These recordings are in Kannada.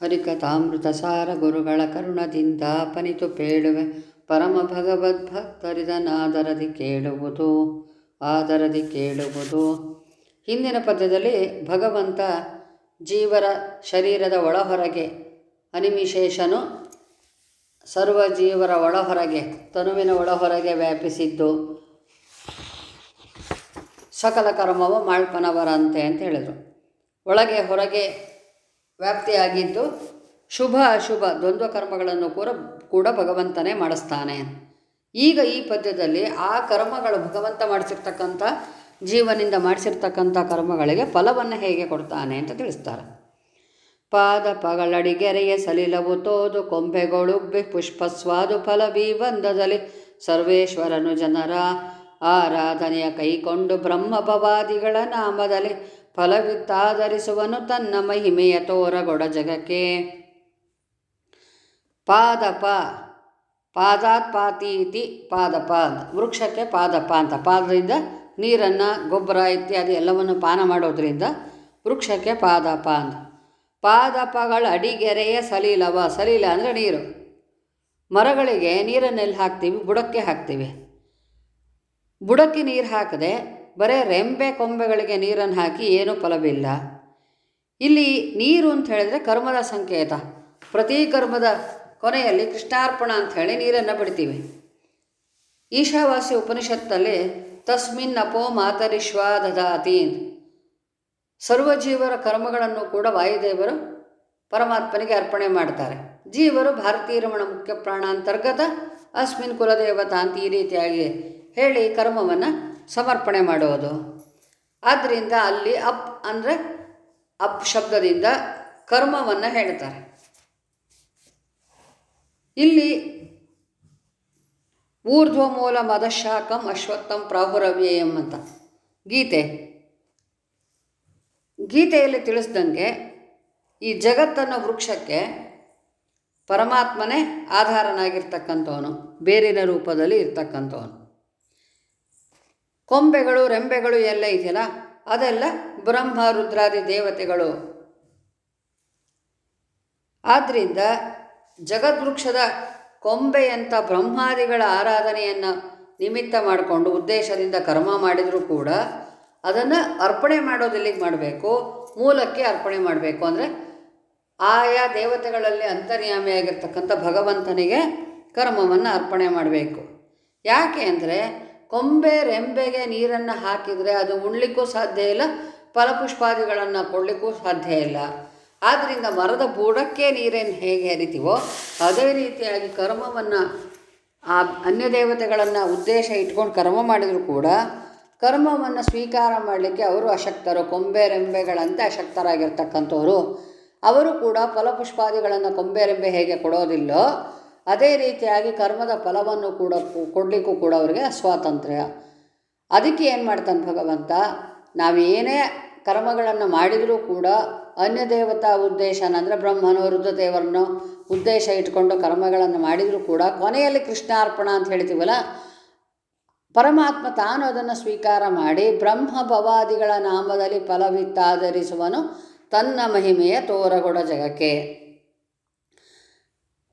ಹರಿಕಥಾಮೃತ ಸಾರ ಗುರುಗಳ ಕರುಣದಿಂದ ಪನಿತು ಪೇಳುವೆ. ಪರಮ ಭಗವದ್ಭಕ್ತರಿದನಾದರದಿ ಕೇಳುವುದು, ಆದರದಿ ಕೇಳುವುದು. ಹಿಂದಿನ ಪದ್ಯದಲ್ಲಿ ಭಗವಂತ ಜೀವರ ಶರೀರದ ಒಳಹೊರಗೆ ಅನಿಮಿಶೇಷನು ಸರ್ವ ಜೀವರ ಒಳಹೊರಗೆ, ತನುವಿನ ಒಳಹೊರಗೆ ವ್ಯಾಪಿಸಿದ್ದು ಸಕಲ ಕರ್ಮವು ಮಾಳ್ಪನವರಂತೆ ಅಂತ ಹೇಳಿದರು. ಒಳಗೆ ಹೊರಗೆ ವ್ಯಾಪ್ತಿಯಾಗಿದ್ದು ಶುಭ ಅಶುಭ, ದ್ವಂದ್ವ ಕರ್ಮಗಳನ್ನು ಕೂಡ ಕೂಡ ಭಗವಂತನೇ ಮಾಡಿಸ್ತಾನೆ. ಈಗ ಈ ಪದ್ಯದಲ್ಲಿ ಆ ಕರ್ಮಗಳು ಭಗವಂತ ಮಾಡಿಸಿರ್ತಕ್ಕಂಥ, ಜೀವನಿಂದ ಮಾಡಿಸಿರ್ತಕ್ಕಂಥ ಕರ್ಮಗಳಿಗೆ ಫಲವನ್ನು ಹೇಗೆ ಕೊಡ್ತಾನೆ ಅಂತ ತಿಳಿಸ್ತಾರೆ. ಪಾದ ಪಗಳಡಿಗೆರೆಯ ಸಲಿಲವು ತೋದು ಕೊಂಬೆಗೊಳುಬ್ಬಿ ಪುಷ್ಪಸ್ವಾದು ಫಲ ಬಂದದಲ್ಲಿ ಸರ್ವೇಶ್ವರನು ಜನರ ಆರಾಧನೆಯ ಕೈಕೊಂಡು ಬ್ರಹ್ಮಪವಾದಿಗಳ ನಾಮದಲ್ಲಿ ಫಲವಿತ್ತಾಧರಿಸುವನು ತನ್ನ ಮಹಿಮೆಯ ತೋರಗೊಡ ಜಗಕ್ಕೆ. ಪಾದಪ ಪಾದಾತ್ ಪಾತೀತಿ ಪಾದಪ ವೃಕ್ಷಕ್ಕೆ ಪಾದಪ ಅಂತ. ಪಾದದಿಂದ ನೀರನ್ನು, ಗೊಬ್ಬರ ಇತ್ಯಾದಿ ಎಲ್ಲವನ್ನು ಪಾನ ಮಾಡೋದ್ರಿಂದ ವೃಕ್ಷಕ್ಕೆ ಪಾದಪ ಅಂತ. ಪಾದಪಗಳ ಅಡಿಗೆರೆಯ ಸಲೀಲವ. ಸಲೀಲ ಅಂದರೆ ನೀರು. ಮರಗಳಿಗೆ ನೀರನ್ನೆಲ್ಲಿ ಹಾಕ್ತೀವಿ? ಬುಡಕ್ಕೆ ಹಾಕ್ತೀವಿ. ಬುಡಕ್ಕೆ ನೀರು ಹಾಕದೆ ಬರೀ ರೆಂಬೆ ಕೊಂಬೆಗಳಿಗೆ ನೀರನ್ನು ಹಾಕಿ ಏನೂ ಫಲವಿಲ್ಲ. ಇಲ್ಲಿ ನೀರು ಅಂತ ಹೇಳಿದರೆ ಕರ್ಮದ ಸಂಕೇತ. ಪ್ರತಿ ಕರ್ಮದ ಕೊನೆಯಲ್ಲಿ ಕೃಷ್ಣಾರ್ಪಣ ಅಂತ ಹೇಳಿ ನೀರನ್ನು ಬಿಡ್ತೀವಿ. ಈಶಾವಾಸಿ ಉಪನಿಷತ್ತಲ್ಲಿ, ತಸ್ಮಿನ್ ಅಪೋ ಮಾತರಿಶ್ವ ದದಾತಿ ಸರ್ವಜೀವರ ಕರ್ಮಗಳನ್ನು ಕೂಡ ವಾಯುದೇವರು ಪರಮಾತ್ಮನಿಗೆ ಅರ್ಪಣೆ ಮಾಡ್ತಾರೆ. ಜೀವರು ಭಾರತೀಯ ರಮಣ ಮುಖ್ಯ ಪ್ರಾಣ ಅಂತರ್ಗತ ಅಸ್ಮಿನ್ ಕುಲದೇವತಾ ಅಂತ ಈ ರೀತಿಯಾಗಿ ಹೇಳಿ ಕರ್ಮವನ್ನು ಸಮರ್ಪಣೆ ಮಾಡೋದು. ಆದ್ದರಿಂದ ಅಲ್ಲಿ ಅಪ್ ಅಂದರೆ ಅಪ್ ಶಬ್ದದಿಂದ ಕರ್ಮವನ್ನು ಹೇಳ್ತಾರೆ. ಇಲ್ಲಿ ಊರ್ಧ್ವ ಮೂಲ ಮದಶಾಕಂ ಅಶ್ವತ್ಥಂ ಪ್ರಾಹುರವ್ಯಯಂ ಅಂತ ಗೀತೆ. ಗೀತೆಯಲ್ಲಿ ತಿಳಿಸ್ದಂಗೆ ಈ ಜಗತ್ತನ್ನು ವೃಕ್ಷಕ್ಕೆ ಪರಮಾತ್ಮನೇ ಆಧಾರನಾಗಿರ್ತಕ್ಕಂಥವನು, ಬೇರಿನ ರೂಪದಲ್ಲಿ ಇರ್ತಕ್ಕಂಥವನು. ಕೊಂಬೆಗಳು, ರೆಂಬೆಗಳು ಎಲ್ಲ ಇದೆಯಲ್ಲ? ಅದೆಲ್ಲ ಬ್ರಹ್ಮ, ರುದ್ರಾದಿ ದೇವತೆಗಳು. ಆದ್ದರಿಂದ ಜಗದ್ವೃಕ್ಷದ ಕೊಂಬೆಯಂಥ ಬ್ರಹ್ಮಾದಿಗಳ ಆರಾಧನೆಯನ್ನು ನಿಮಿತ್ತ ಮಾಡಿಕೊಂಡು, ಉದ್ದೇಶದಿಂದ ಕರ್ಮ ಮಾಡಿದರೂ ಕೂಡ ಅದನ್ನು ಅರ್ಪಣೆ ಮಾಡೋದಿಲ್ಲಿಗೆ ಮಾಡಬೇಕು? ಮೂಲಕ್ಕೆ ಅರ್ಪಣೆ ಮಾಡಬೇಕು. ಅಂದರೆ ಆಯಾ ದೇವತೆಗಳಲ್ಲಿ ಅಂತರ್ಯಾಮಿಯಾಗಿರ್ತಕ್ಕಂಥ ಭಗವಂತನಿಗೆ ಕರ್ಮವನ್ನು ಅರ್ಪಣೆ ಮಾಡಬೇಕು. ಯಾಕೆ ಅಂದರೆ ಕೊಂಬೆ ರೆಂಬೆಗೆ ನೀರನ್ನು ಹಾಕಿದರೆ ಅದು ಉಣ್ಲಿಕ್ಕೂ ಸಾಧ್ಯ ಇಲ್ಲ, ಫಲಪುಷ್ಪಾದಿಗಳನ್ನು ಕೊಡಲಿಕ್ಕೂ ಸಾಧ್ಯ ಇಲ್ಲ. ಆದ್ದರಿಂದ ಮರದ ಬೂಡಕ್ಕೆ ನೀರೇನು ಹೇಗೆ ಹರಿತೀವೋ ಅದೇ ರೀತಿಯಾಗಿ ಕರ್ಮವನ್ನು, ಆ ಅನ್ಯ ದೇವತೆಗಳನ್ನು ಉದ್ದೇಶ ಇಟ್ಕೊಂಡು ಕರ್ಮ ಮಾಡಿದರೂ ಕೂಡ ಕರ್ಮವನ್ನು ಸ್ವೀಕಾರ ಮಾಡಲಿಕ್ಕೆ ಅವರು ಅಶಕ್ತರು. ಕೊಂಬೆ ರೆಂಬೆಗಳಂತೆ ಅಶಕ್ತರಾಗಿರ್ತಕ್ಕಂಥವ್ರು. ಅವರು ಕೂಡ ಫಲಪುಷ್ಪಾದಿಗಳನ್ನು ಕೊಂಬೆ ರೆಂಬೆ ಹೇಗೆ ಕೊಡೋದಿಲ್ಲೋ ಅದೇ ರೀತಿಯಾಗಿ ಕರ್ಮದ ಫಲವನ್ನು ಕೂಡ ಕೊಡಲಿಕ್ಕೂ ಕೂಡ ಅವರಿಗೆ ಸ್ವಾತಂತ್ರ್ಯ. ಅದಕ್ಕೆ ಏನು ಮಾಡ್ತಾನೆ ಭಗವಂತ? ನಾವೇನೇ ಕರ್ಮಗಳನ್ನು ಮಾಡಿದರೂ ಕೂಡ ಅನ್ಯ ದೇವತಾ ಉದ್ದೇಶ ಅಂದರೆ ಬ್ರಹ್ಮನೋ ರುದ್ರದೇವರನ್ನು ಉದ್ದೇಶ ಇಟ್ಕೊಂಡು ಕರ್ಮಗಳನ್ನು ಮಾಡಿದರೂ ಕೂಡ ಕೊನೆಯಲ್ಲಿ ಕೃಷ್ಣಾರ್ಪಣ ಅಂತ ಹೇಳ್ತೀವಲ್ಲ, ಪರಮಾತ್ಮ ತಾನು ಅದನ್ನು ಸ್ವೀಕಾರ ಮಾಡಿ ಬ್ರಹ್ಮ ಭವಾದಿಗಳ ನಾಮದಲ್ಲಿ ಫಲವಿತ್ತಾಧರಿಸುವನು ತನ್ನ ಮಹಿಮೆಯ ತೋರಗೊಡ ಜಗಕ್ಕೆ.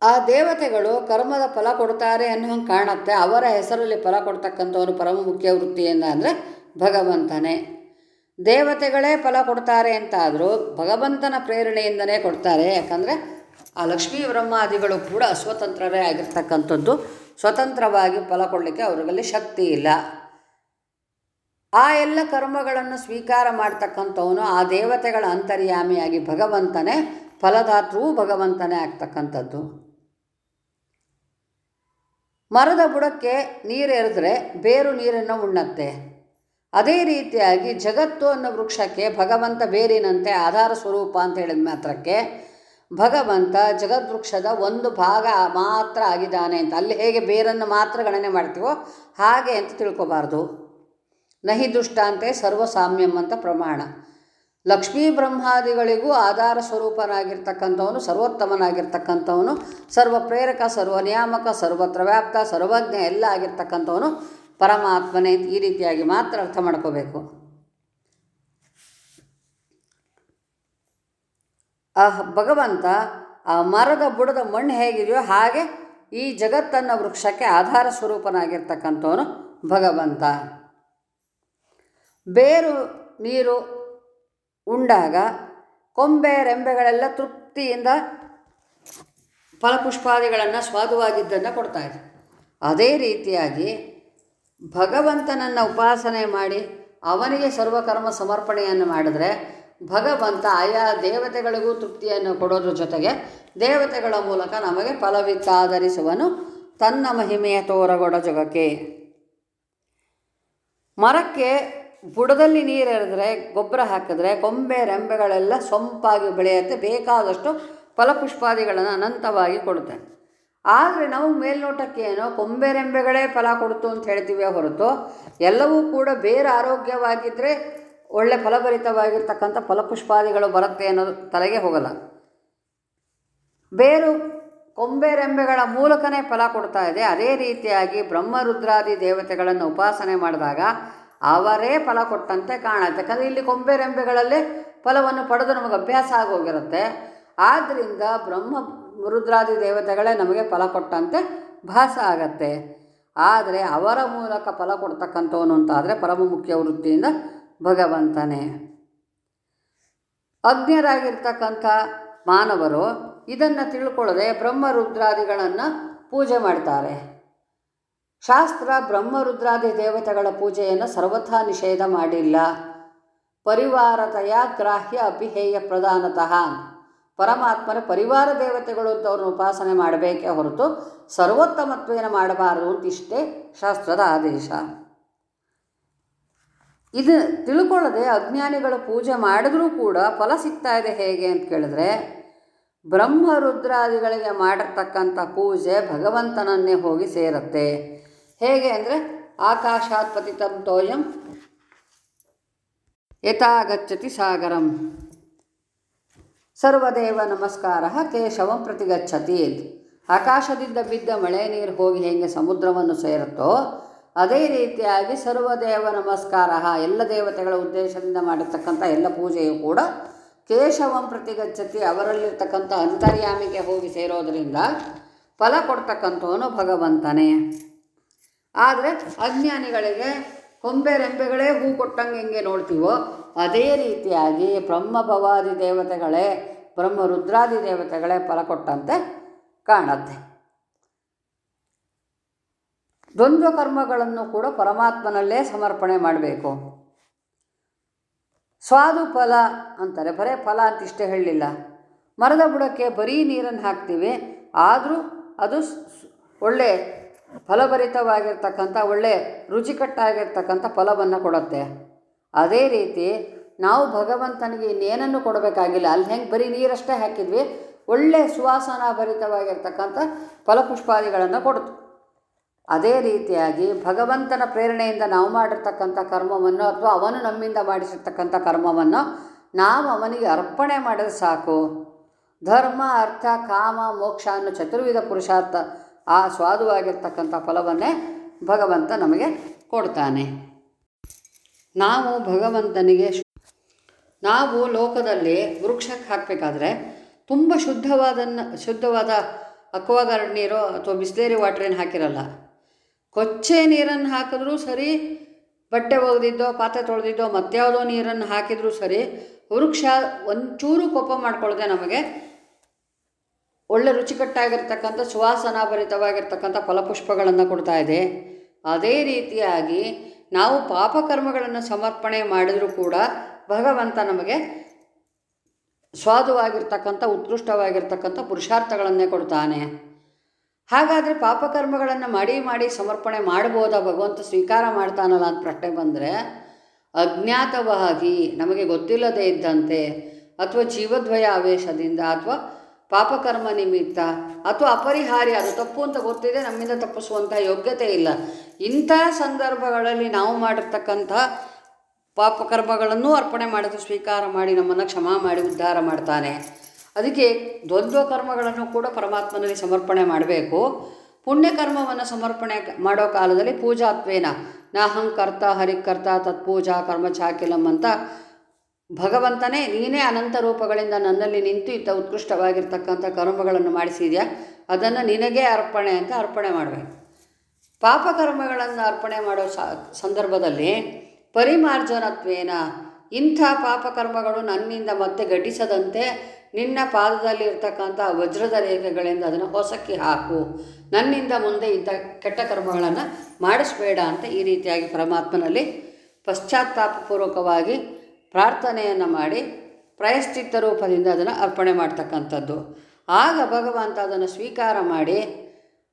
ಆ ದೇವತೆಗಳು ಕರ್ಮದ ಫಲ ಕೊಡ್ತಾರೆ ಅನ್ನೋ ಹಂಗೆ ಕಾಣುತ್ತೆ. ಅವರ ಹೆಸರಲ್ಲಿ ಫಲ ಕೊಡ್ತಕ್ಕಂಥವನು ಪರಮ ಮುಖ್ಯ ವೃತ್ತಿಯಿಂದ ಅಂದರೆ ಭಗವಂತನೇ. ದೇವತೆಗಳೇ ಫಲ ಕೊಡ್ತಾರೆ ಅಂತಾದರೂ ಭಗವಂತನ ಪ್ರೇರಣೆಯಿಂದನೇ ಕೊಡ್ತಾರೆ. ಯಾಕಂದರೆ ಆ ಲಕ್ಷ್ಮೀ ಬ್ರಹ್ಮಾದಿಗಳು ಕೂಡ ಸ್ವತಂತ್ರರೇ ಆಗಿರ್ತಕ್ಕಂಥದ್ದು. ಸ್ವತಂತ್ರವಾಗಿ ಫಲ ಕೊಡಲಿಕ್ಕೆ ಅವರಲ್ಲಿ ಶಕ್ತಿ ಇಲ್ಲ. ಆ ಎಲ್ಲ ಕರ್ಮಗಳನ್ನು ಸ್ವೀಕಾರ ಮಾಡ್ತಕ್ಕಂಥವನು ಆ ದೇವತೆಗಳ ಅಂತರ್ಯಾಮಿಯಾಗಿ ಭಗವಂತನೇ. ಫಲದಾತೃವು ಭಗವಂತನೇ ಆಗ್ತಕ್ಕಂಥದ್ದು. ಮರದ ಬುಡಕ್ಕೆ ನೀರು ಎರೆದ್ರೆ ಬೇರು ನೀರನ್ನು ಉಣ್ಣತ್ತೆ. ಅದೇ ರೀತಿಯಾಗಿ ಜಗತ್ತು ಅನ್ನೋ ವೃಕ್ಷಕ್ಕೆ ಭಗವಂತ ಬೇರಿನಂತೆ ಆಧಾರ ಸ್ವರೂಪ ಅಂತ ಹೇಳಿದ ಮಾತ್ರಕ್ಕೆ ಭಗವಂತ ಜಗದ್ವೃಕ್ಷದ ಒಂದು ಭಾಗ ಮಾತ್ರ ಆಗಿದ್ದಾನೆ ಅಂತ. ಅಲ್ಲಿ ಹೇಗೆ ಬೇರನ್ನು ಮಾತ್ರ ಗಣನೆ ಮಾಡ್ತೀವೋ ಹಾಗೆ ಅಂತ ತಿಳ್ಕೊಬಾರ್ದು. ನಹಿ ದುಷ್ಟಾಂತೆ ಸರ್ವಸಾಮ್ಯಂ ಅಂತ ಪ್ರಮಾಣ. ಲಕ್ಷ್ಮೀ ಬ್ರಹ್ಮಾದಿಗಳಿಗೂ ಆಧಾರ ಸ್ವರೂಪನಾಗಿರ್ತಕ್ಕಂಥವನು, ಸರ್ವೋತ್ತಮನಾಗಿರ್ತಕ್ಕಂಥವನು ಸರ್ವ ಪ್ರೇರಕ ಸರ್ವ ನಿಯಾಮಕ ಸರ್ವತ್ರ ವ್ಯಾಪ್ತ, ಸರ್ವಜ್ಞ, ಎಲ್ಲ ಆಗಿರ್ತಕ್ಕಂಥವನು ಪರಮಾತ್ಮನೇ ಈ ರೀತಿಯಾಗಿ ಮಾತ್ರ ಅರ್ಥ ಮಾಡ್ಕೋಬೇಕು. ಆ ಭಗವಂತ ಆ ಮರದ ಬುಡದ ಮಣ್ಣು ಹೇಗಿದೆಯೋ ಹಾಗೆ ಈ ಜಗತ್ತನ್ನ ವೃಕ್ಷಕ್ಕೆ ಆಧಾರ ಸ್ವರೂಪನಾಗಿರ್ತಕ್ಕಂಥವನು ಭಗವಂತ. ಬೇರು, ನೀರು ಉಂಡಾಗ ಕೊಂಬೆ ರೆಂಬೆಗಳೆಲ್ಲ ತೃಪ್ತಿಯಿಂದ ಫಲಪುಷ್ಪಾದಿಗಳನ್ನು ಸ್ವಾದುವಾಗಿದ್ದನ್ನು ಕೊಡ್ತಾ ಇದೆ ಅದೇ ರೀತಿಯಾಗಿ ಭಗವಂತನನ್ನು ಉಪಾಸನೆ ಮಾಡಿ ಅವನಿಗೆ ಸರ್ವಕರ್ಮ ಸಮರ್ಪಣೆಯನ್ನು ಮಾಡಿದ್ರೆ ಭಗವಂತ ಆಯಾ ದೇವತೆಗಳಿಗೂ ತೃಪ್ತಿಯನ್ನು ಕೊಡೋದ್ರ ಜೊತೆಗೆ ದೇವತೆಗಳ ಮೂಲಕ ನಮಗೆ ಫಲವಿತ್ತಾದರಿಸುವನು ತನ್ನ ಮಹಿಮೆಯ ತೋರಗೊಡ ಜಗಕ್ಕೆ. ಮರಕ್ಕೆ ಬುಡದಲ್ಲಿ ನೀರು ಎರೆದ್ರೆ, ಗೊಬ್ಬರ ಹಾಕಿದ್ರೆ ಕೊಂಬೆ ರೆಂಬೆಗಳೆಲ್ಲ ಸೊಂಪಾಗಿ ಬೆಳೆಯುತ್ತೆ, ಬೇಕಾದಷ್ಟು ಫಲಪುಷ್ಪಾದಿಗಳನ್ನು ಅನಂತವಾಗಿ ಕೊಡುತ್ತೆ. ಆದರೆ ನಾವು ಮೇಲ್ನೋಟಕ್ಕೆ ಏನೋ ಕೊಂಬೆ ರೆಂಬೆಗಳೇ ಫಲ ಕೊಡ್ತು ಅಂತ ಹೇಳ್ತೀವಿ ಹೊರತು ಎಲ್ಲವೂ ಕೂಡ ಬೇರೆ ಆರೋಗ್ಯವಾಗಿದ್ದರೆ ಒಳ್ಳೆ ಫಲಭರಿತವಾಗಿರ್ತಕ್ಕಂಥ ಫಲಪುಷ್ಪಾದಿಗಳು ಬರುತ್ತೆ ಅನ್ನೋದು ತಲೆಗೆ ಹೋಗಲ್ಲ. ಬೇರು ಕೊಂಬೆ ರೆಂಬೆಗಳ ಮೂಲಕನೇ ಫಲ ಕೊಡ್ತಾ ಇದೆ. ಅದೇ ರೀತಿಯಾಗಿ ಬ್ರಹ್ಮರುದ್ರಾದಿ ದೇವತೆಗಳನ್ನು ಉಪಾಸನೆ ಮಾಡಿದಾಗ ಅವರೇ ಫಲ ಕೊಟ್ಟಂತೆ ಕಾಣುತ್ತೆ. ಯಾಕಂದರೆ ಇಲ್ಲಿ ಕೊಂಬೆ ರೆಂಬೆಗಳಲ್ಲಿ ಫಲವನ್ನು ಪಡೆದು ನಮಗೆ ಅಭ್ಯಾಸ ಆಗೋಗಿರುತ್ತೆ. ಆದ್ದರಿಂದ ಬ್ರಹ್ಮ ರುದ್ರಾದಿ ದೇವತೆಗಳೇ ನಮಗೆ ಫಲ ಕೊಟ್ಟಂತೆ ಭಾಸ ಆಗತ್ತೆ. ಆದರೆ ಅವರ ಮೂಲಕ ಫಲ ಕೊಡ್ತಕ್ಕಂಥವನು ಅಂತಾದರೆ ಪರಮ ಮುಖ್ಯ ವೃತ್ತಿಯಿಂದ ಭಗವಂತನೇ. ಅಗ್ನಿಯರಾಗಿರ್ತಕ್ಕಂಥ ಮಾನವರು ಇದನ್ನು ತಿಳ್ಕೊಳ್ಳದೆ ಬ್ರಹ್ಮರುದ್ರಾದಿಗಳನ್ನು ಪೂಜೆ ಮಾಡ್ತಾರೆ. ಶಾಸ್ತ್ರ ಬ್ರಹ್ಮರುದ್ರಾದಿ ದೇವತೆಗಳ ಪೂಜೆಯನ್ನು ಸರ್ವಥಾ ನಿಷೇಧ ಮಾಡಿಲ್ಲ. ಪರಿವಾರತೆಯ ಗ್ರಾಹ್ಯ ಅಭಿಹೇಯ ಪ್ರಧಾನತಃ. ಪರಮಾತ್ಮನ ಪರಿವಾರ ದೇವತೆಗಳು ಅಂತ ಅವ್ರನ್ನ ಉಪಾಸನೆ ಮಾಡಬೇಕೇ ಹೊರತು ಸರ್ವೋತ್ತಮತ್ವೇನ ಮಾಡಬಾರದು ಅಂತ ಇಷ್ಟೇ ಶಾಸ್ತ್ರದ ಆದೇಶ. ಇದು ತಿಳ್ಕೊಳ್ಳದೆ ಅಜ್ಞಾನಿಗಳು ಪೂಜೆ ಮಾಡಿದ್ರೂ ಕೂಡ ಫಲ ಸಿಗ್ತಾ ಇದೆ ಹೇಗೆ ಅಂತ ಕೇಳಿದ್ರೆ ಬ್ರಹ್ಮ ರುದ್ರಾದಿಗಳಿಗೆ ಮಾಡಿರ್ತಕ್ಕಂಥ ಪೂಜೆ ಭಗವಂತನನ್ನೇ ಹೋಗಿ ಸೇರುತ್ತೆ. ಹೇಗೆ ಅಂದರೆ ಆಕಾಶಾತ್ ಪತಿತಂ ತೋಯಂ ಯಥಾಗಚ್ಚತಿ ಸಾಗರಂ. ಸರ್ವದೇವ ನಮಸ್ಕಾರ ಕೇಶವಂ ಪ್ರತಿಗಚ್ಚತಿ. ಆಕಾಶದಿಂದ ಬಿದ್ದ ಮಳೆ ನೀರು ಹೋಗಿ ಹೇಗೆ ಸಮುದ್ರವನ್ನು ಸೇರುತ್ತೋ, ಅದೇ ರೀತಿಯಾಗಿ ಸರ್ವದೇವ ನಮಸ್ಕಾರ, ಎಲ್ಲ ದೇವತೆಗಳ ಉದ್ದೇಶದಿಂದ ಮಾಡಿರ್ತಕ್ಕಂಥ ಎಲ್ಲ ಪೂಜೆಯು ಕೂಡ ಕೇಶವಂ ಪ್ರತಿಗಚ್ಚತಿ, ಅವರಲ್ಲಿರ್ತಕ್ಕಂಥ ಅಂತರ್ಯಾಮಿಗೆ ಹೋಗಿ ಸೇರೋದರಿಂದ ಫಲ ಕೊಡ್ತಕ್ಕಂಥವನು ಭಗವಂತನೇ. ಆದರೆ ಅಜ್ಞಾನಿಗಳಿಗೆ ಕೊಂಬೆ ರೆಂಬೆಗಳೇ ಹೂ ಕೊಟ್ಟಂಗೆ ಹೆಂಗೆ ನೋಡ್ತೀವೋ? ಅದೇ ರೀತಿಯಾಗಿ ಬ್ರಹ್ಮ ಭವಾದಿ ದೇವತೆಗಳೇ ಬ್ರಹ್ಮ ರುದ್ರಾದಿ ದೇವತೆಗಳೇ ಫಲ ಕೊಟ್ಟಂತೆ ಕಾಣುತ್ತೆ. ದ್ವಂದ್ವ ಕರ್ಮಗಳನ್ನು ಕೂಡ ಪರಮಾತ್ಮನಲ್ಲೇ ಸಮರ್ಪಣೆ ಮಾಡಬೇಕು. ಸ್ವಾದು ಫಲ ಅಂತಾರೆ. ಬರೇ ಫಲ ಅಂತ ಇಷ್ಟೇ ಹೇಳಲಿಲ್ಲ. ಮರದ ಬುಡಕ್ಕೆ ಬರೀ ನೀರನ್ನು ಹಾಕ್ತೀವಿ. ಆದರೂ ಅದು ಒಳ್ಳೆ ಫಲಭರಿತವಾಗಿರ್ತಕ್ಕಂಥ, ಒಳ್ಳೆ ರುಚಿಕಟ್ಟಾಗಿರ್ತಕ್ಕಂಥ ಫಲವನ್ನು ಕೊಡುತ್ತೆ. ಅದೇ ರೀತಿ ನಾವು ಭಗವಂತನಿಗೆ ಇನ್ನೇನನ್ನು ಕೊಡಬೇಕಾಗಿಲ್ಲ. ಅಲ್ಲಿ ಹೆಂಗೆ ಬರೀ ನೀರಷ್ಟೇ ಹಾಕಿದ್ವಿ, ಒಳ್ಳೆ ಸುವಾಸನಾ ಭರಿತವಾಗಿರ್ತಕ್ಕಂಥ ಫಲಪುಷ್ಪಾದಿಗಳನ್ನು ಕೊಡ್ತು ಅದೇ ರೀತಿಯಾಗಿ ಭಗವಂತನ ಪ್ರೇರಣೆಯಿಂದ ನಾವು ಮಾಡಿರ್ತಕ್ಕಂಥ ಕರ್ಮವನ್ನು ಅಥವಾ ಅವನು ನಮ್ಮಿಂದ ಮಾಡಿಸಿರ್ತಕ್ಕಂಥ ಕರ್ಮವನ್ನು ನಾವು ಅವನಿಗೆ ಅರ್ಪಣೆ ಮಾಡಿದ್ರೆ ಸಾಕು. ಧರ್ಮ, ಅರ್ಥ, ಕಾಮ, ಮೋಕ್ಷ ಅನ್ನೋ ಚತುರ್ವಿಧ ಪುರುಷಾರ್ಥ ಆ ಸ್ವಾದುವಾಗಿರ್ತಕ್ಕಂಥ ಫಲವನ್ನೇ ಭಗವಂತ ನಮಗೆ ಕೊಡ್ತಾನೆ. ನಾವು ಭಗವಂತನಿಗೆ ನಾವು ಲೋಕದಲ್ಲಿ ವೃಕ್ಷಕ್ಕೆ ಹಾಕಬೇಕಾದ್ರೆ ತುಂಬ ಶುದ್ಧವಾದನ್ನು, ಶುದ್ಧವಾದ ಅಕ್ವಾಗಾರ್ಡ್ ನೀರು ಅಥವಾ ಬಿಸ್ಲೇರಿ ವಾಟರ್ ಏನು ಹಾಕಿರಲ್ಲ. ಕೊಚ್ಚೆ ನೀರನ್ನು ಹಾಕಿದ್ರೂ ಸರಿ, ಬಟ್ಟೆ ಒಗೆದಿದ್ದೋ, ಪಾತ್ರೆ ತೊಳೆದಿದ್ದೋ ಮತ್ಯಾವುದೋ ನೀರನ್ನು ಹಾಕಿದರೂ ಸರಿ ವೃಕ್ಷ ಒಂಚೂರು ಕೋಪ ಮಾಡಿಕೊಳ್ಳದೆ ನಮಗೆ ಒಳ್ಳೆ ರುಚಿಕಟ್ಟಾಗಿರ್ತಕ್ಕಂಥ ಸುವಾಸನಾಭರಿತವಾಗಿರ್ತಕ್ಕಂಥ ಫಲಪುಷ್ಪಗಳನ್ನು ಕೊಡ್ತಾ ಇದೆ. ಅದೇ ರೀತಿಯಾಗಿ ನಾವು ಪಾಪಕರ್ಮಗಳನ್ನು ಸಮರ್ಪಣೆ ಮಾಡಿದರೂ ಕೂಡ ಭಗವಂತ ನಮಗೆ ಸ್ವಾದುವಾಗಿರ್ತಕ್ಕಂಥ, ಉತ್ಕೃಷ್ಟವಾಗಿರ್ತಕ್ಕಂಥ ಪುರುಷಾರ್ಥಗಳನ್ನೇ ಕೊಡ್ತಾನೆ. ಹಾಗಾದರೆ ಪಾಪಕರ್ಮಗಳನ್ನು ಮಾಡಿ ಮಾಡಿ ಸಮರ್ಪಣೆ ಮಾಡ್ಬೋದಾ ಭಗವಂತ? ಸ್ವೀಕಾರ ಮಾಡ್ತಾನಲ್ಲ ಅಂತ ಪ್ರಶ್ನೆ ಬಂದರೆ ಅಜ್ಞಾತವಾಗಿ ನಮಗೆ ಗೊತ್ತಿಲ್ಲದೇ ಇದ್ದಂತೆ, ಅಥವಾ ಜೀವದ್ವಯ ಆವೇಶದಿಂದ ಅಥವಾ ಪಾಪಕರ್ಮ ನಿಮಿತ್ತ ಅಥವಾ ಅಪರಿಹಾರ್ಯ, ಅದು ತಪ್ಪು ಅಂತ ಗೊತ್ತಿದೆ ನಮ್ಮಿಂದ ತಪ್ಪಿಸುವಂಥ ಯೋಗ್ಯತೆ ಇಲ್ಲ. ಇಂಥ ಸಂದರ್ಭಗಳಲ್ಲಿ ನಾವು ಮಾಡಿರ್ತಕ್ಕಂಥ ಪಾಪಕರ್ಮಗಳನ್ನು ಅರ್ಪಣೆ ಮಾಡೋದು, ಸ್ವೀಕಾರ ಮಾಡಿ ನಮ್ಮನ್ನು ಕ್ಷಮಾ ಮಾಡಿ ಉದ್ಧಾರ ಮಾಡ್ತಾನೆ. ಅದಕ್ಕೆ ದ್ವಂದ್ವ ಕರ್ಮಗಳನ್ನು ಕೂಡ ಪರಮಾತ್ಮನಲ್ಲಿ ಸಮರ್ಪಣೆ ಮಾಡಬೇಕು. ಪುಣ್ಯಕರ್ಮವನ್ನು ಸಮರ್ಪಣೆ ಮಾಡೋ ಕಾಲದಲ್ಲಿ ಪೂಜಾತ್ವೇನ. ನಾಹಂ ಕರ್ತ ಹರಿಕರ್ತ ತತ್ಪೂಜಾ ಕರ್ಮ ಚಾಕಿಲಂ ಅಂತ ಭಗವಂತನೇ ನೀನೇ ಅನಂತ ರೂಪಗಳಿಂದ ನನ್ನಲ್ಲಿ ನಿಂತು ಇತ್ತ ಉತ್ಕೃಷ್ಟವಾಗಿರ್ತಕ್ಕಂಥ ಕರ್ಮಗಳನ್ನು ಮಾಡಿಸಿದೆಯಾ? ಅದನ್ನು ನಿನಗೆ ಅರ್ಪಣೆ ಅಂತ ಅರ್ಪಣೆ ಮಾಡಬೇಕು. ಪಾಪಕರ್ಮಗಳನ್ನು ಅರ್ಪಣೆ ಮಾಡೋ ಸಂದರ್ಭದಲ್ಲಿ ಪರಿಮಾರ್ಜನತ್ವೇನ ಇಂಥ ಪಾಪಕರ್ಮಗಳು ನನ್ನಿಂದ ಮತ್ತೆ ಘಟಿಸದಂತೆ ನಿನ್ನ ಪಾದದಲ್ಲಿ ಇರ್ತಕ್ಕಂಥ ವಜ್ರದ ರೇಖೆಗಳಿಂದ ಅದನ್ನು ಹೊಸಕ್ಕೆ ಹಾಕು. ನನ್ನಿಂದ ಮುಂದೆ ಇಂಥ ಕೆಟ್ಟ ಕರ್ಮಗಳನ್ನು ಮಾಡಿಸ್ಬೇಡ ಅಂತ ಈ ರೀತಿಯಾಗಿ ಪರಮಾತ್ಮನಲ್ಲಿ ಪಶ್ಚಾತ್ತಾಪಪೂರ್ವಕವಾಗಿ ಪ್ರಾರ್ಥನೆಯನ್ನು ಮಾಡಿ ಪ್ರಾಯಶ್ಚಿತ್ತ ರೂಪದಿಂದ ಅದನ್ನು ಅರ್ಪಣೆ ಮಾಡ್ತಕ್ಕಂಥದ್ದು. ಆಗ ಭಗವಂತ ಅದನ್ನು ಸ್ವೀಕಾರ ಮಾಡಿ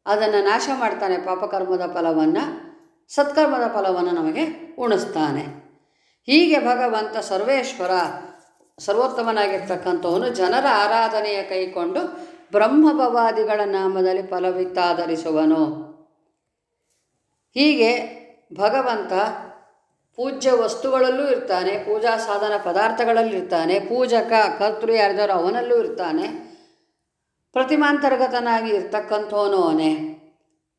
ಅದನ್ನು ನಾಶ ಮಾಡ್ತಾನೆ ಪಾಪಕರ್ಮದ ಫಲವನ್ನು, ಸತ್ಕರ್ಮದ ಫಲವನ್ನು ನಮಗೆ ಉಣಿಸ್ತಾನೆ. ಹೀಗೆ ಭಗವಂತ ಸರ್ವೇಶ್ವರ, ಸರ್ವೋತ್ತಮನಾಗಿರ್ತಕ್ಕಂಥವನು ಜನರ ಆರಾಧನೆಯ ಕೈಕೊಂಡು ಬ್ರಹ್ಮಭವಾದಿಗಳ ನಾಮದಲ್ಲಿ ಫಲವಿತ್ತಾಧರಿಸುವನು. ಹೀಗೆ ಭಗವಂತ ಪೂಜ್ಯ ವಸ್ತುಗಳಲ್ಲೂ ಇರ್ತಾನೆ, ಪೂಜಾ ಸಾಧನ ಪದಾರ್ಥಗಳಲ್ಲಿ ಇರ್ತಾನೆ, ಪೂಜಕ, ಕರ್ತೃ ಯಾರಿದಾರೋ ಅವನಲ್ಲೂ ಇರ್ತಾನೆ, ಪ್ರತಿಮಾಂತರ್ಗತನಾಗಿ ಇರ್ತಕ್ಕಂಥವನು ಅವನೇ.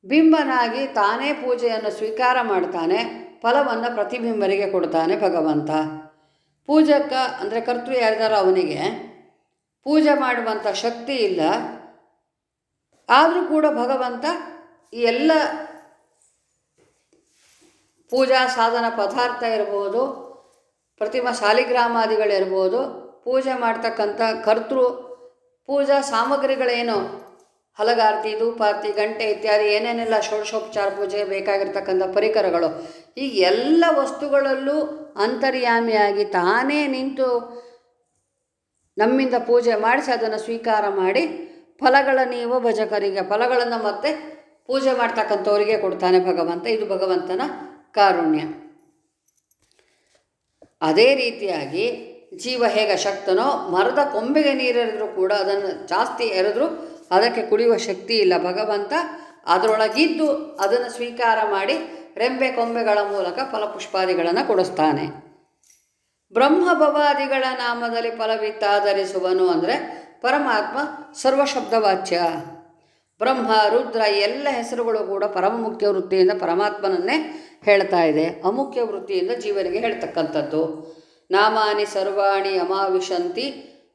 ಬಿಂಬನಾಗಿ ತಾನೇ ಪೂಜೆಯನ್ನು ಸ್ವೀಕಾರ ಮಾಡ್ತಾನೆ, ಫಲವನ್ನು ಪ್ರತಿಬಿಂಬರಿಗೆ ಕೊಡ್ತಾನೆ ಭಗವಂತ. ಪೂಜಕ ಅಂದರೆ ಕರ್ತೃ ಯಾರಿದಾರೋ ಅವನಿಗೆ ಪೂಜೆ ಮಾಡುವಂಥ ಶಕ್ತಿ ಇಲ್ಲ. ಆದರೂ ಕೂಡ ಭಗವಂತ ಈ ಎಲ್ಲ ಪೂಜಾ ಸಾಧನ ಪದಾರ್ಥ ಇರ್ಬೋದು, ಪ್ರತಿಮ ಶಾಲಿಗ್ರಾಮಾದಿಗಳಿರ್ಬೋದು, ಪೂಜೆ ಮಾಡ್ತಕ್ಕಂಥ ಕರ್ತೃ, ಪೂಜಾ ಸಾಮಗ್ರಿಗಳೇನು? ಹಲಗಾರ್ತಿ, ಧೂಪಾರ್ತಿ, ಗಂಟೆ ಇತ್ಯಾದಿ ಏನೇನೆಲ್ಲ ಷೋಡಶೋಪಚಾರ ಪೂಜೆ ಬೇಕಾಗಿರ್ತಕ್ಕಂಥ ಪರಿಕರಗಳು. ಈ ಎಲ್ಲ ವಸ್ತುಗಳಲ್ಲೂ ಅಂತರ್ಯಾಮಿಯಾಗಿ ತಾನೇ ನಿಂತು ನಮ್ಮಿಂದ ಪೂಜೆ ಮಾಡಿಸಿ ಅದನ್ನು ಸ್ವೀಕಾರ ಮಾಡಿ ಫಲಗಳ ನೀವು ಭಜಕರಿಗೆ, ಫಲಗಳನ್ನು ಮತ್ತೆ ಪೂಜೆ ಮಾಡ್ತಕ್ಕಂಥವರಿಗೆ ಕೊಡ್ತಾನೆ ಭಗವಂತ. ಇದು ಭಗವಂತನ ಕಾರುಣ್ಯ. ಅದೇ ರೀತಿಯಾಗಿ ಜೀವ ಹೇಗೆ ಶಕ್ತನೋ ಮರದ ಕೊಂಬೆಗೆ ನೀರೆರೆದರೂ ಕೂಡ ಅದನ್ನು ಜಾಸ್ತಿ ಎರೆದರೂ ಅದಕ್ಕೆ ಕುಡಿಯುವ ಶಕ್ತಿ ಇಲ್ಲ. ಭಗವಂತ ಅದರೊಳಗಿದ್ದು ಅದನ್ನು ಸ್ವೀಕಾರ ಮಾಡಿ ರೆಂಬೆ ಕೊಂಬೆಗಳ ಮೂಲಕ ಫಲಪುಷ್ಪಾದಿಗಳನ್ನು ಕೊಡಿಸ್ತಾನೆ. ಬ್ರಹ್ಮಭವಾದಿಗಳ ನಾಮದಲ್ಲಿ ಫಲವಿತ್ತಾಧರಿಸುವನು ಅಂದರೆ ಪರಮಾತ್ಮ ಸರ್ವಶಬ್ದವಾಚ್ಯ. ಬ್ರಹ್ಮ, ರುದ್ರ ಎಲ್ಲ ಹೆಸರುಗಳು ಕೂಡ ಪರಮಮುಖ್ಯ ವೃತ್ತಿಯಿಂದ ಪರಮಾತ್ಮನನ್ನೇ ಹೇಳ್ತಾ ಇದೆ. ಅಮುಖ್ಯ ವೃತ್ತಿಯಿಂದ ಜೀವನಿಗೆ ಹೇಳ್ತಕ್ಕಂಥದ್ದು. ನಾಮಾನಿ ಸರ್ವಾಣಿ ಅಮಾವಿಶಂತಿ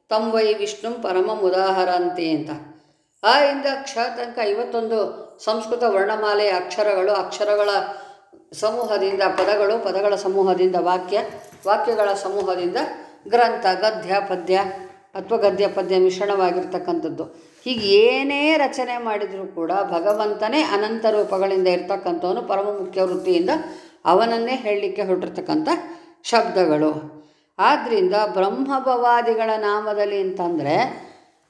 ತಂ ವೈ ವಿಷ್ಣು ಪರಮಂ ಉದಾಹರಂತಿ ಅಂತ. ಆ ಇಂದ ಐವತ್ತೊಂದು ಸಂಸ್ಕೃತ ವರ್ಣಮಾಲೆಯ ಅಕ್ಷರಗಳು, ಅಕ್ಷರಗಳ ಸಮೂಹದಿಂದ ಪದಗಳು, ಪದಗಳ ಸಮೂಹದಿಂದ ವಾಕ್ಯ, ವಾಕ್ಯಗಳ ಸಮೂಹದಿಂದ ಗ್ರಂಥ, ಗದ್ಯ, ಪದ್ಯ ಅಥವಾ ಗದ್ಯ ಪದ್ಯ ಮಿಶ್ರಣವಾಗಿರ್ತಕ್ಕಂಥದ್ದು. ಹೀಗೆ ಏನೇ ರಚನೆ ಮಾಡಿದರೂ ಕೂಡ ಭಗವಂತನೇ ಅನಂತ ರೂಪಗಳಿಂದ ಇರ್ತಕ್ಕಂಥವನು ಪರಮ ಮುಖ್ಯ ವೃತ್ತಿಯಿಂದ ಅವನನ್ನೇ ಹೇಳಲಿಕ್ಕೆ ಹೊರಟಿರ್ತಕ್ಕಂಥ ಶಬ್ದಗಳು. ಆದ್ದರಿಂದ ಬ್ರಹ್ಮಭವಾದಿಗಳ ನಾಮದಲ್ಲಿ ಅಂತಂದರೆ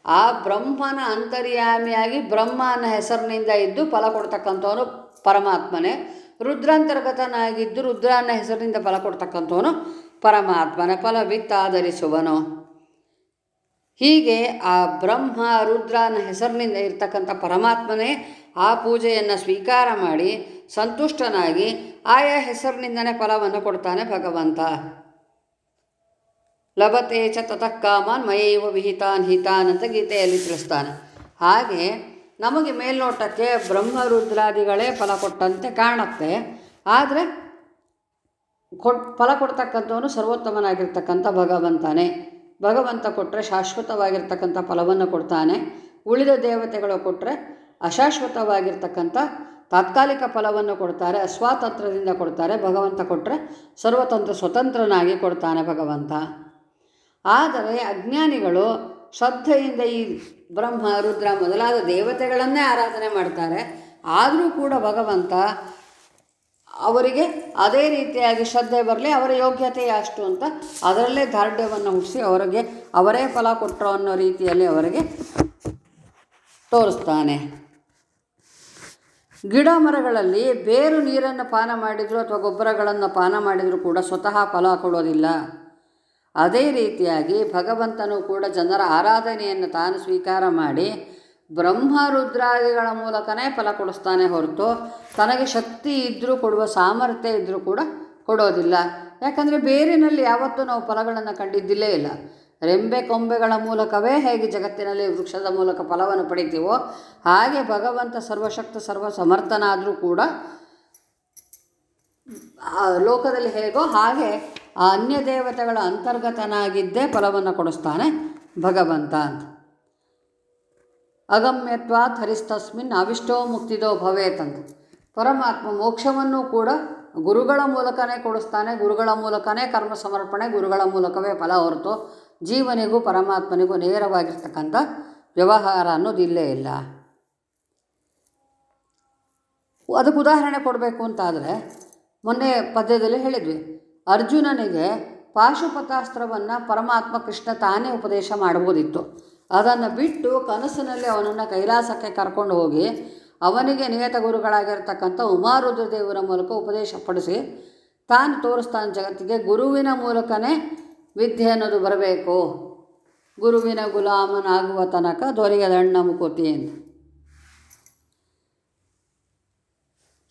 ಆ ಬ್ರಹ್ಮನ ಅಂತರ್ಯಾಮಿಯಾಗಿ ಅನ್ನೋ ಹೆಸರಿನಿಂದ ಇದ್ದು ಫಲ ಕೊಡ್ತಕ್ಕಂಥವನು ಪರಮಾತ್ಮನೇ. ರುದ್ರಾಂತರ್ಗತನಾಗಿದ್ದು ರುದ್ರನ ಹೆಸರಿನಿಂದ ಫಲ ಕೊಡ್ತಕ್ಕಂಥವನು ಪರಮಾತ್ಮನ. ಫಲವಿತ್ತಾಧರಿಸುವನು. ಹೀಗೆ ಆ ಬ್ರಹ್ಮ ರುದ್ರನ ಹೆಸರಿನಿಂದ ಇರ್ತಕ್ಕಂಥ ಪರಮಾತ್ಮನೇ ಆ ಪೂಜೆಯನ್ನು ಸ್ವೀಕಾರ ಮಾಡಿ ಸಂತುಷ್ಟನಾಗಿ ಆಯಾ ಹೆಸರಿನಿಂದನೇ ಫಲವನ್ನು ಕೊಡ್ತಾನೆ ಭಗವಂತ. ಲಭತೆ ಚ ತತಃ ಕಾಮಾನ್ ಮಯೈವ ವಿಹಿತಾನ್ ಹಿತಾನ್ ಅಂತ ಗೀತೆಯಲ್ಲಿ ತಿಳಿಸ್ತಾನೆ. ಹಾಗೆ ನಮಗೆ ಮೇಲ್ನೋಟಕ್ಕೆ ಬ್ರಹ್ಮರುದ್ರಾದಿಗಳೇ ಫಲ ಕೊಟ್ಟಂತೆ ಕಾಣುತ್ತೆ. ಆದರೆ ಕೊಟ್, ಫಲ ಕೊಡ್ತಕ್ಕಂಥವನು ಸರ್ವೋತ್ತಮನಾಗಿರ್ತಕ್ಕಂಥ ಭಗವಂತನೇ. ಭಗವಂತ ಕೊಟ್ಟರೆ ಶಾಶ್ವತವಾಗಿರ್ತಕ್ಕಂಥ ಫಲವನ್ನು ಕೊಡ್ತಾನೆ. ಉಳಿದ ದೇವತೆಗಳು ಕೊಟ್ಟರೆ ಅಶಾಶ್ವತವಾಗಿರ್ತಕ್ಕಂಥ ತಾತ್ಕಾಲಿಕ ಫಲವನ್ನು ಕೊಡ್ತಾರೆ, ಅಸ್ವಾತಂತ್ರ್ಯದಿಂದ ಕೊಡ್ತಾರೆ. ಭಗವಂತ ಕೊಟ್ಟರೆ ಸರ್ವತಂತ್ರ ಸ್ವತಂತ್ರನಾಗಿ ಕೊಡ್ತಾನೆ ಭಗವಂತ. ಆದರೆ ಅಜ್ಞಾನಿಗಳು ಶ್ರದ್ಧೆಯಿಂದ ಈ ಬ್ರಹ್ಮ, ರುದ್ರ ಮೊದಲಾದ ದೇವತೆಗಳನ್ನೇ ಆರಾಧನೆ ಮಾಡ್ತಾರೆ. ಆದರೂ ಕೂಡ ಭಗವಂತ ಅವರಿಗೆ ಅದೇ ರೀತಿಯಾಗಿ ಶ್ರದ್ಧೆ ಬರಲಿ, ಅವರ ಯೋಗ್ಯತೆ ಅಷ್ಟು ಅಂತ ಅದರಲ್ಲೇ ದಾರ್ಢ್ಯವನ್ನು ಹುಟ್ಟಿಸಿ ಅವರಿಗೆ ಅವರೇ ಫಲ ಕೊಟ್ಟರು ಅನ್ನೋ ರೀತಿಯಲ್ಲಿ ಅವರಿಗೆ ತೋರಿಸ್ತಾನೆ. ಗಿಡ ಮರಗಳಲ್ಲಿ ಬೇರು ನೀರನ್ನು ಪಾನ ಮಾಡಿದರೂ ಅಥವಾ ಗೊಬ್ಬರಗಳನ್ನು ಪಾನ ಮಾಡಿದರೂ ಕೂಡ ಸ್ವತಃ ಫಲ ಕೊಡೋದಿಲ್ಲ. ಅದೇ ರೀತಿಯಾಗಿ ಭಗವಂತನು ಕೂಡ ಜನರ ಆರಾಧನೆಯನ್ನು ತಾನು ಸ್ವೀಕಾರ ಮಾಡಿ ಬ್ರಹ್ಮ ರುದ್ರಾದಿಗಳ ಮೂಲಕನೇ ಫಲ ಕೊಡಿಸ್ತಾನೆ ಹೊರತು ತನಗೆ ಶಕ್ತಿ ಇದ್ದರೂ ಕೊಡುವ ಸಾಮರ್ಥ್ಯ ಇದ್ದರೂ ಕೂಡ ಕೊಡೋದಿಲ್ಲ. ಯಾಕಂದರೆ ಬೇರಿನಲ್ಲಿ ಯಾವತ್ತೂ ನಾವು ಫಲಗಳನ್ನು ಕಂಡಿದ್ದಿಲ್ಲೇ ಇಲ್ಲ. ರೆಂಬೆ ಕೊಂಬೆಗಳ ಮೂಲಕವೇ ಹೇಗೆ ಜಗತ್ತಿನಲ್ಲಿ ವೃಕ್ಷದ ಮೂಲಕ ಫಲವನ್ನು ಪಡಿತೀವೋ ಹಾಗೆ ಭಗವಂತ ಸರ್ವಶಕ್ತ ಸರ್ವ ಸಮರ್ಥನಾದರೂ ಕೂಡ ಲೋಕದಲ್ಲಿ ಹೇಗೋ ಹಾಗೆ ಆ ಅನ್ಯ ದೇವತೆಗಳ ಅಂತರ್ಗತನಾಗಿದ್ದೇ ಫಲವನ್ನು ಕೊಡಿಸ್ತಾನೆ ಭಗವಂತ ಅಂತ. ಅಗಮ್ಯತ್ವಾತ್ ಥರಿಸ್ತಸ್ಮಿನ್ ಅವಿಷ್ಟೋ ಮುಕ್ತಿದೋ ಭವೇತ್ ಪರಮಾತ್ಮ ಮೋಕ್ಷವನ್ನು ಕೂಡ ಗುರುಗಳ ಮೂಲಕನೇ ಕೊಡಿಸ್ತಾನೆ, ಗುರುಗಳ ಮೂಲಕನೇ ಕರ್ಮ ಸಮರ್ಪಣೆ, ಗುರುಗಳ ಮೂಲಕವೇ ಫಲ ಹೊರತು ಜೀವನಿಗೂ ಪರಮಾತ್ಮನಿಗೂ ನೇರವಾಗಿರ್ತಕ್ಕಂಥ ವ್ಯವಹಾರ ಅನ್ನೋದು ಇಲ್ಲೇ ಇಲ್ಲ. ಅದಕ್ಕೆ ಉದಾಹರಣೆ ಕೊಡಬೇಕು ಅಂತಾದರೆ ಮೊನ್ನೆ ಪದ್ಯದಲ್ಲಿ ಹೇಳಿದ್ವಿ, ಅರ್ಜುನನಿಗೆ ಪಾಶುಪತಾಸ್ತ್ರವನ್ನು ಪರಮಾತ್ಮ ಕೃಷ್ಣ ತಾನೇ ಉಪದೇಶ ಮಾಡ್ಬೋದಿತ್ತು ಅದನ್ನು ಬಿಟ್ಟು ಕನಸಿನಲ್ಲಿ ಅವನನ್ನು ಕೈಲಾಸಕ್ಕೆ ಕರ್ಕೊಂಡು ಹೋಗಿ ಅವನಿಗೆ ನಿಯತ ಗುರುಗಳಾಗಿರ್ತಕ್ಕಂಥ ಉಮಾರುದ್ರದೇವರ ಮೂಲಕ ಉಪದೇಶ ಪಡಿಸಿ ತಾನು ತೋರಿಸ್ತಾನೆ ಜಗತ್ತಿಗೆ ಗುರುವಿನ ಮೂಲಕನೇ ವಿದ್ಯೆ ಅನ್ನೋದು ಬರಬೇಕು. ಗುರುವಿನ ಗುಲಾಮನಾಗುವ ತನಕ ದೊರೆಯ ದಣ್ಣ ಮುಕುತಿ ಅಂತ.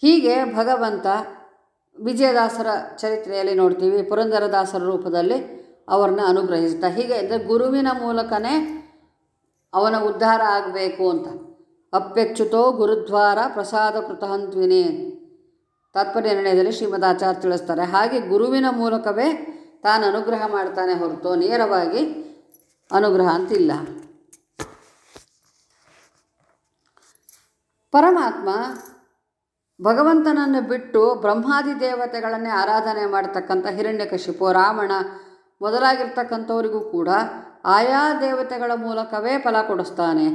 ಹೀಗೆ ಭಗವಂತ ವಿಜಯದಾಸರ ಚರಿತ್ರೆಯಲ್ಲಿ ನೋಡ್ತೀವಿ. ಪುರಂದರದಾಸರ ರೂಪದಲ್ಲಿ ಅವ್ರನ್ನ ಅನುಗ್ರಹಿಸ್ತಾ ಹೀಗೆ ಅಂದರೆ ಗುರುವಿನ ಮೂಲಕನೇ ಅವನ ಉದ್ಧಾರ ಆಗಬೇಕು ಅಂತ. ಅಪ್ಯಚ್ಯುತೋ ಗುರುದ್ವಾರ ಪ್ರಸಾದ ಕೃತಹಂತ್ವಿನಿ ತಾತ್ಪರ್ಯ ನಿರ್ಣಯದಲ್ಲಿ ಶ್ರೀಮದಾಚಾರ್ಯ ತಿಳಿಸ್ತಾರೆ. ಹಾಗೆ ಗುರುವಿನ ಮೂಲಕವೇ ತಾನು ಅನುಗ್ರಹ ಮಾಡ್ತಾನೆ ಹೊರತು ನೇರವಾಗಿ ಅನುಗ್ರಹ ಅಂತಿಲ್ಲ. ಪರಮಾತ್ಮ ಭಗವಂತನನ್ನು ಬಿಟ್ಟು ಬ್ರಹ್ಮಾದಿ ದೇವತೆಗಳನ್ನೇ ಆರಾಧನೆ ಮಾಡತಕ್ಕಂಥ ಹಿರಣ್ಯಕಶಿಪು ರಾವಣ ಮೊದಲಾಗಿರ್ತಕ್ಕಂಥವರಿಗೂ ಕೂಡ ಆಯಾ ದೇವತೆಗಳ ಮೂಲಕವೇ ಫಲ ಕೊಡಿಸ್ತಾನೆ.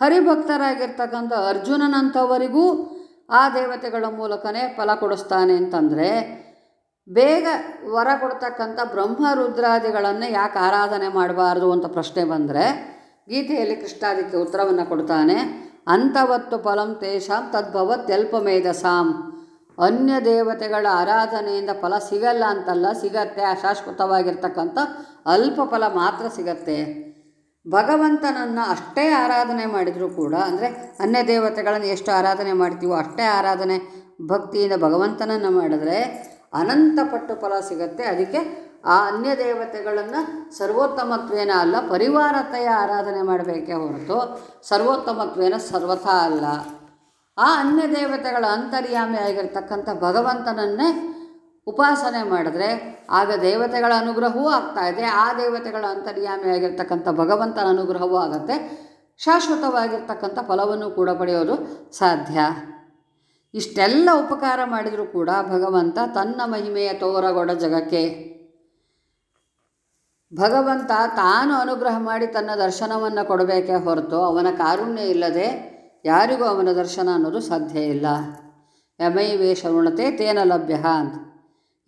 ಹರಿಭಕ್ತರಾಗಿರ್ತಕ್ಕಂಥ ಅರ್ಜುನನಂಥವರಿಗೂ ಆ ದೇವತೆಗಳ ಮೂಲಕನೇ ಫಲ ಕೊಡಿಸ್ತಾನೆ ಅಂತಂದರೆ, ಬೇಗ ವರ ಕೊಡ್ತಕ್ಕಂಥ ಬ್ರಹ್ಮ ರುದ್ರಾದಿಗಳನ್ನು ಯಾಕೆ ಆರಾಧನೆ ಮಾಡಬಾರ್ದು ಅಂತ ಪ್ರಶ್ನೆ ಬಂದರೆ, ಗೀತೆಯಲ್ಲಿ ಕೃಷ್ಣಾದಿಕ್ಕೆ ಉತ್ತರವನ್ನು ಕೊಡ್ತಾನೆ, ಅಂತವತ್ತು ಫಲಂ ತೇಷಾಂ ತದ್ಭವತ್ಯಲ್ಪಮೇಧಸಾಂ ಅನ್ಯ ದೇವತೆಗಳ ಆರಾಧನೆಯಿಂದ ಫಲ ಸಿಗಲ್ಲ ಅಂತಲ್ಲ, ಸಿಗತ್ತೆ, ಅಶಾಶ್ವತವಾಗಿರ್ತಕ್ಕಂಥ ಅಲ್ಪ ಫಲ ಮಾತ್ರ ಸಿಗತ್ತೆ. ಭಗವಂತನನ್ನು ಅಷ್ಟೇ ಆರಾಧನೆ ಮಾಡಿದರೂ ಕೂಡ, ಅಂದರೆ ಅನ್ಯ ದೇವತೆಗಳನ್ನು ಎಷ್ಟು ಆರಾಧನೆ ಮಾಡ್ತೀವೋ ಅಷ್ಟೇ ಆರಾಧನೆ ಭಕ್ತಿಯಿಂದ ಭಗವಂತನನ್ನು ಮಾಡಿದ್ರೆ ಅನಂತ ಪಟ್ಟು ಫಲ ಸಿಗತ್ತೆ. ಅದಕ್ಕೆ ಆ ಅನ್ಯ ದೇವತೆಗಳನ್ನು ಸರ್ವೋತ್ತಮತ್ವೇನ ಅಲ್ಲ, ಪರಿವಾರತೆಯ ಆರಾಧನೆ ಮಾಡಬೇಕೇ ಹೊರತು ಸರ್ವೋತ್ತಮತ್ವೇನ ಸರ್ವಥ ಅಲ್ಲ. ಆ ಅನ್ಯ ದೇವತೆಗಳ ಅಂತರ್ಯಾಮಿ ಆಗಿರ್ತಕ್ಕಂಥ ಭಗವಂತನನ್ನೇ ಉಪಾಸನೆ ಮಾಡಿದ್ರೆ ಆಗ ದೇವತೆಗಳ ಅನುಗ್ರಹವೂ ಆಗ್ತಾ ಇದೆ. ಆ ದೇವತೆಗಳ ಅಂತರ್ಯಾಮಿ ಆಗಿರ್ತಕ್ಕಂಥ ಭಗವಂತನ ಅನುಗ್ರಹವೂ ಆಗುತ್ತೆ. ಶಾಶ್ವತವಾಗಿರ್ತಕ್ಕಂಥ ಫಲವನ್ನು ಕೂಡ ಪಡೆಯೋದು ಸಾಧ್ಯ. ಇಷ್ಟೆಲ್ಲ ಉಪಕಾರ ಮಾಡಿದರೂ ಕೂಡ ಭಗವಂತ ತನ್ನ ಮಹಿಮೆಯ ತೋರಗೊಡ ಜಗಕ್ಕೆ. ಭಗವಂತ ತಾನು ಅನುಗ್ರಹ ಮಾಡಿ ತನ್ನ ದರ್ಶನವನ್ನು ಕೊಡಬೇಕೇ ಹೊರತು ಅವನ ಕಾರುಣ್ಯ ಇಲ್ಲದೆ ಯಾರಿಗೂ ಅವನ ದರ್ಶನ ಅನ್ನೋದು ಸಾಧ್ಯ ಇಲ್ಲ. ಯಮೈವೇ ಶರುಣತೆ ತೇನ ಲಭ್ಯ ಅಂತ.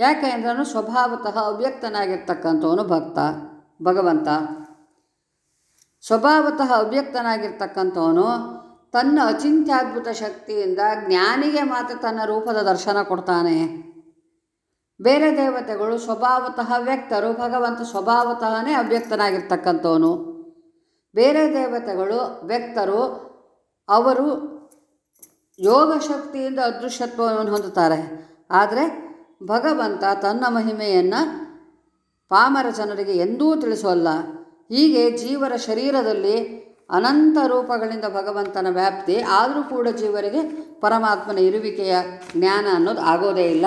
ಯಾಕೆ ಅಂದ್ರೆ ಸ್ವಭಾವತಃ ಅವ್ಯಕ್ತನಾಗಿರ್ತಕ್ಕಂಥವನು ಭಕ್ತ, ಭಗವಂತ. ಸ್ವಭಾವತಃ ಅವ್ಯಕ್ತನಾಗಿರ್ತಕ್ಕಂಥವನು ತನ್ನ ಅಚಿಂತ್ಯದ್ಭುತ ಶಕ್ತಿಯಿಂದ ಜ್ಞಾನಿಗೆ ಮಾತ್ರ ತನ್ನ ರೂಪದ ದರ್ಶನ ಕೊಡ್ತಾನೆ. ಬೇರೆ ದೇವತೆಗಳು ಸ್ವಭಾವತಃ ವ್ಯಕ್ತರು, ಭಗವಂತ ಸ್ವಭಾವತಃನೇ ಅವ್ಯಕ್ತನಾಗಿರ್ತಕ್ಕಂಥವನು. ಬೇರೆ ದೇವತೆಗಳು ವ್ಯಕ್ತರು ಅವರು ಯೋಗ ಶಕ್ತಿಯಿಂದ ಅದೃಶ್ಯತ್ವವನ್ನು ಹೊಂದುತ್ತಾರೆ. ಆದರೆ ಭಗವಂತ ತನ್ನ ಮಹಿಮೆಯನ್ನು ಪಾಮರ ಜನರಿಗೆ ಎಂದೂ ತಿಳಿಸೋಲ್ಲ. ಹೀಗೆ ಜೀವರ ಶರೀರದಲ್ಲಿ ಅನಂತ ರೂಪಗಳಿಂದ ಭಗವಂತನ ವ್ಯಾಪ್ತಿ, ಆದರೂ ಕೂಡ ಜೀವರಿಗೆ ಪರಮಾತ್ಮನ ಇರುವಿಕೆಯ ಜ್ಞಾನ ಅನ್ನೋದು ಆಗೋದೇ ಇಲ್ಲ.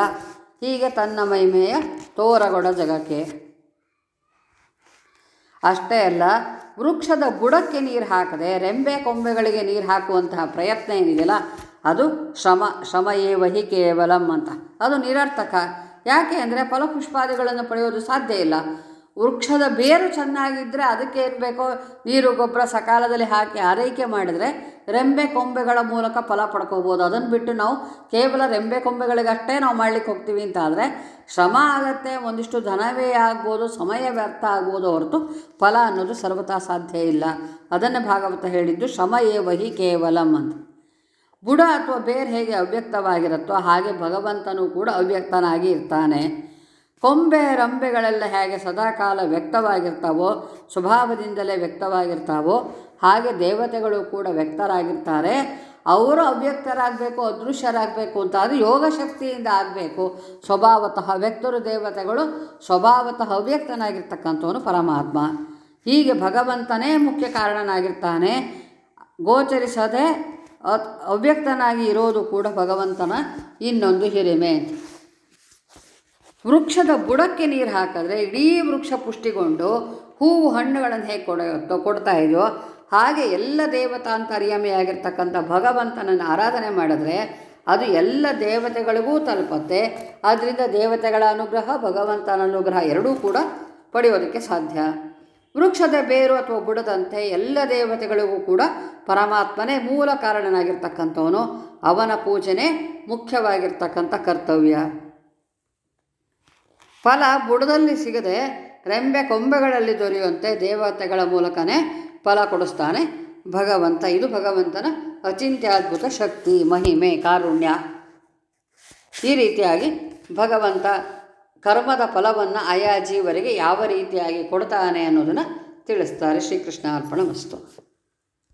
ಹೀಗೆ ತನ್ನ ಮಹಿಮೆಯ ತೋರಗೊಡ ಜಗಕ್ಕೆ. ಅಷ್ಟೇ ಅಲ್ಲ ವೃಕ್ಷದ ಬುಡಕ್ಕೆ ನೀರು ಹಾಕದೆ ರೆಂಬೆ ಕೊಂಬೆಗಳಿಗೆ ನೀರು ಹಾಕುವಂತಹ ಪ್ರಯತ್ನ ಏನಿದೆಯಲ್ಲ, ಅದು ಶ್ರಮ ಶ್ರಮ ವಹಿ ಕೇವಲಂ ಅಂತ. ಅದು ನಿರರ್ಥಕ. ಯಾಕೆ ಅಂದರೆ ಫಲಪುಷ್ಪಾದಿಗಳನ್ನು ಪಡೆಯೋದು ಸಾಧ್ಯ ಇಲ್ಲ. ವೃಕ್ಷದ ಬೇರು ಚೆನ್ನಾಗಿದ್ದರೆ ಅದಕ್ಕೆ ಏನು ಬೇಕೋ ನೀರು ಗೊಬ್ಬರ ಸಕಾಲದಲ್ಲಿ ಹಾಕಿ ಆರೈಕೆ ಮಾಡಿದರೆ ರೆಂಬೆ ಕೊಂಬೆಗಳ ಮೂಲಕ ಫಲ ಪಡ್ಕೋಬೋದು. ಅದನ್ನು ಬಿಟ್ಟು ನಾವು ಕೇವಲ ರೆಂಬೆ ಕೊಂಬೆಗಳಿಗಷ್ಟೇ ನಾವು ಮಾಡ್ಲಿಕ್ಕೆ ಹೋಗ್ತೀವಿ ಅಂತ ಆದರೆ ಶ್ರಮ ಆಗತ್ತೆ, ಒಂದಿಷ್ಟು ಧನವೇ ಆಗ್ಬೋದು, ಸಮಯ ವ್ಯರ್ಥ ಆಗ್ಬೋದು ಹೊರತು ಫಲ ಅನ್ನೋದು ಸರ್ವತಾ ಸಾಧ್ಯ ಇಲ್ಲ. ಅದನ್ನೇ ಭಾಗವತ ಹೇಳಿದ್ದು, ಶ್ರಮ ವಹಿ ಕೇವಲಂ ಅಂತ. ಬುಡ ಅಥವಾ ಬೇರೆ ಹೇಗೆ ಅವ್ಯಕ್ತವಾಗಿರುತ್ತೋ ಹಾಗೆ ಭಗವಂತನೂ ಕೂಡ ಅವ್ಯಕ್ತನಾಗಿ ಇರ್ತಾನೆ. ಕೊಂಬೆ ರಂಬೆಗಳೆಲ್ಲ ಹೇಗೆ ಸದಾಕಾಲ ವ್ಯಕ್ತವಾಗಿರ್ತಾವೋ, ಸ್ವಭಾವದಿಂದಲೇ ವ್ಯಕ್ತವಾಗಿರ್ತಾವೋ, ಹಾಗೆ ದೇವತೆಗಳು ಕೂಡ ವ್ಯಕ್ತರಾಗಿರ್ತಾರೆ. ಅವರು ಅವ್ಯಕ್ತರಾಗಬೇಕು, ಅದೃಶ್ಯರಾಗಬೇಕು ಅಂತ, ಅದು ಯೋಗ ಶಕ್ತಿಯಿಂದ ಆಗಬೇಕು. ಸ್ವಭಾವತಃ ವ್ಯಕ್ತರು ದೇವತೆಗಳು, ಸ್ವಭಾವತಃ ಅವ್ಯಕ್ತನಾಗಿರ್ತಕ್ಕಂಥವನು ಪರಮಾತ್ಮ. ಹೀಗೆ ಭಗವಂತನೇ ಮುಖ್ಯ ಕಾರಣನಾಗಿರ್ತಾನೆ. ಗೋಚರಿಸದೆ ಅವ್ಯಕ್ತನಾಗಿ ಇರೋದು ಕೂಡ ಭಗವಂತನ ಇನ್ನೊಂದು ಹಿರಿಮೆ. ವೃಕ್ಷದ ಬುಡಕ್ಕೆ ನೀರು ಹಾಕಿದ್ರೆ ಇಡೀ ವೃಕ್ಷ ಪುಷ್ಟಿಗೊಂಡು ಹೂವು, ಹಣ್ಣುಗಳನ್ನು ಹೇಗೆ ಕೊಡ ಕೊಡ್ತಾ ಇದೆಯೋ ಹಾಗೆ ಎಲ್ಲ ದೇವತಾಂತರ್ಯಮಿಯಾಗಿರ್ತಕ್ಕಂಥ ಭಗವಂತನನ್ನು ಆರಾಧನೆ ಮಾಡಿದ್ರೆ ಅದು ಎಲ್ಲ ದೇವತೆಗಳಿಗೂ ತಲುಪತ್ತೆ. ಆದ್ದರಿಂದ ದೇವತೆಗಳ ಅನುಗ್ರಹ, ಭಗವಂತನ ಅನುಗ್ರಹ ಎರಡೂ ಕೂಡ ಪಡೆಯೋದಕ್ಕೆ ಸಾಧ್ಯ. ವೃಕ್ಷದ ಬೇರು ಅಥವಾ ಬುಡದಂತೆ ಎಲ್ಲ ದೇವತೆಗಳಿಗೂ ಕೂಡ ಪರಮಾತ್ಮನೇ ಮೂಲ ಕಾರಣನಾಗಿರ್ತಕ್ಕಂಥವನು. ಅವನ ಪೂಜನೆ ಮುಖ್ಯವಾಗಿರ್ತಕ್ಕಂಥ ಕರ್ತವ್ಯ. ಫಲ ಬುಡದಲ್ಲಿ ಸಿಗದೆ ರೆಂಬೆ ಕೊಂಬೆಗಳಲ್ಲಿ ದೊರೆಯುವಂತೆ ದೇವತೆಗಳ ಮೂಲಕನೇ ಫಲ ಕೊಡಿಸ್ತಾನೆ ಭಗವಂತ. ಇದು ಭಗವಂತನ ಅಚಿಂತ್ಯದ್ಭುತ ಶಕ್ತಿ, ಮಹಿಮೆ, ಕಾರುಣ್ಯ. ಈ ರೀತಿಯಾಗಿ ಭಗವಂತ ಕರ್ಮದ ಫಲವನ್ನು ಆಯಾ ಜೀವರಿಗೆ ಯಾವ ರೀತಿಯಾಗಿ ಕೊಡ್ತಾನೆ ಅನ್ನೋದನ್ನು ತಿಳಿಸ್ತಾರೆ ಶ್ರೀಕೃಷ್ಣ ಅರ್ಪಣ ವಸ್ತು